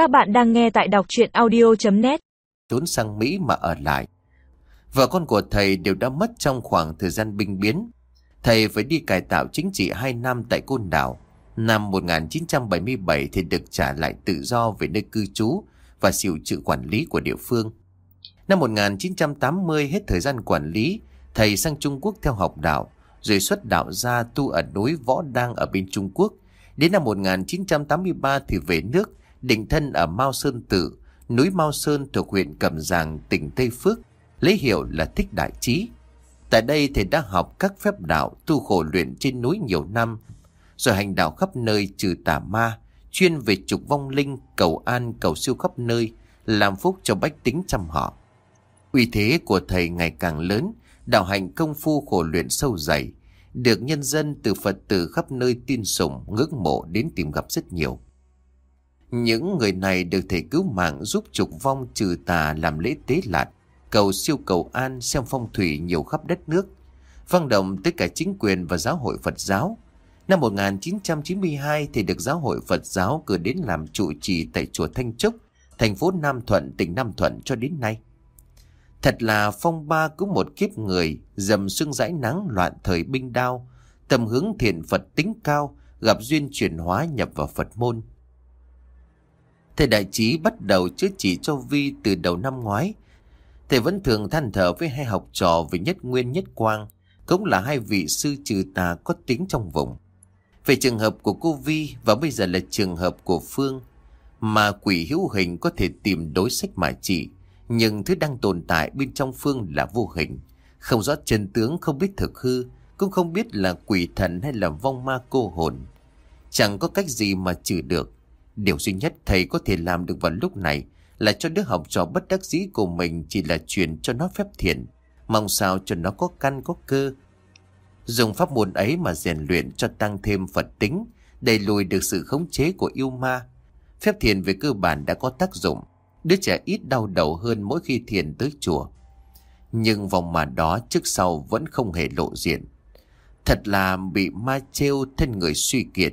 Các bạn đang nghe tại đọc chuyện audio.net trốn sang Mỹ mà ở lại. Vợ con của thầy đều đã mất trong khoảng thời gian binh biến. Thầy phải đi cải tạo chính trị 2 năm tại Côn Đảo. Năm 1977 thì được trả lại tự do về nơi cư trú và chịu sự quản lý của địa phương. Năm 1980 hết thời gian quản lý, thầy sang Trung Quốc theo học đạo, rồi xuất đạo ra tu ở núi Võ Đăng ở bên Trung Quốc. Đến năm 1983 thì về nước, định thân ở Mao Sơn Tự, núi Mao Sơn thuộc huyện Cẩm Giàng, tỉnh Tây Phước, lấy hiệu là Thích Đại Trí. Tại đây thầy đã học các phép đạo tu khổ luyện trên núi nhiều năm, rồi hành đạo khắp nơi trừ tà ma, chuyên về trục vong linh, cầu an, cầu siêu khắp nơi, làm phúc cho bách tính trăm họ. Uy thế của thầy ngày càng lớn, đạo hành công phu khổ luyện sâu dày, được nhân dân từ Phật tử khắp nơi tin sùng, ngưỡng mộ đến tìm gặp rất nhiều. Những người này được thầy cứu mạng giúp trục vong trừ tà làm lễ tế lạt, cầu siêu cầu an xem phong thủy nhiều khắp đất nước, vang động tất cả chính quyền và giáo hội Phật giáo. Năm 1992 thì được giáo hội Phật giáo cử đến làm trụ trì tại chùa Thanh Trúc, thành phố Nam Thuận, tỉnh Nam Thuận cho đến nay. Thật là phong ba cứu một kiếp người, dầm sương rãi nắng loạn thời binh đao, tầm hướng thiện Phật tính cao, gặp duyên chuyển hóa nhập vào Phật môn. Thầy đại trí bắt đầu chữa trị cho Vi từ đầu năm ngoái. Thầy vẫn thường than thở với hai học trò về nhất nguyên nhất quang, cũng là hai vị sư trừ tà có tiếng trong vùng. Về trường hợp của cô Vi và bây giờ là trường hợp của Phương, mà quỷ hữu hình có thể tìm đối sách mà trị, nhưng thứ đang tồn tại bên trong Phương là vô hình, không rõ chân tướng không biết thực hư, cũng không biết là quỷ thần hay là vong ma cô hồn. Chẳng có cách gì mà trừ được. Điều duy nhất thầy có thể làm được vào lúc này là cho đứa học trò bất đắc dĩ của mình chỉ là truyền cho nó phép thiện, mong sao cho nó có căn có cơ. Dùng pháp môn ấy mà rèn luyện cho tăng thêm Phật tính, đẩy lùi được sự khống chế của yêu ma. Phép thiền về cơ bản đã có tác dụng, đứa trẻ ít đau đầu hơn mỗi khi thiền tới chùa. Nhưng vòng mà đó trước sau vẫn không hề lộ diện. Thật là bị ma trêu thân người suy kiệt,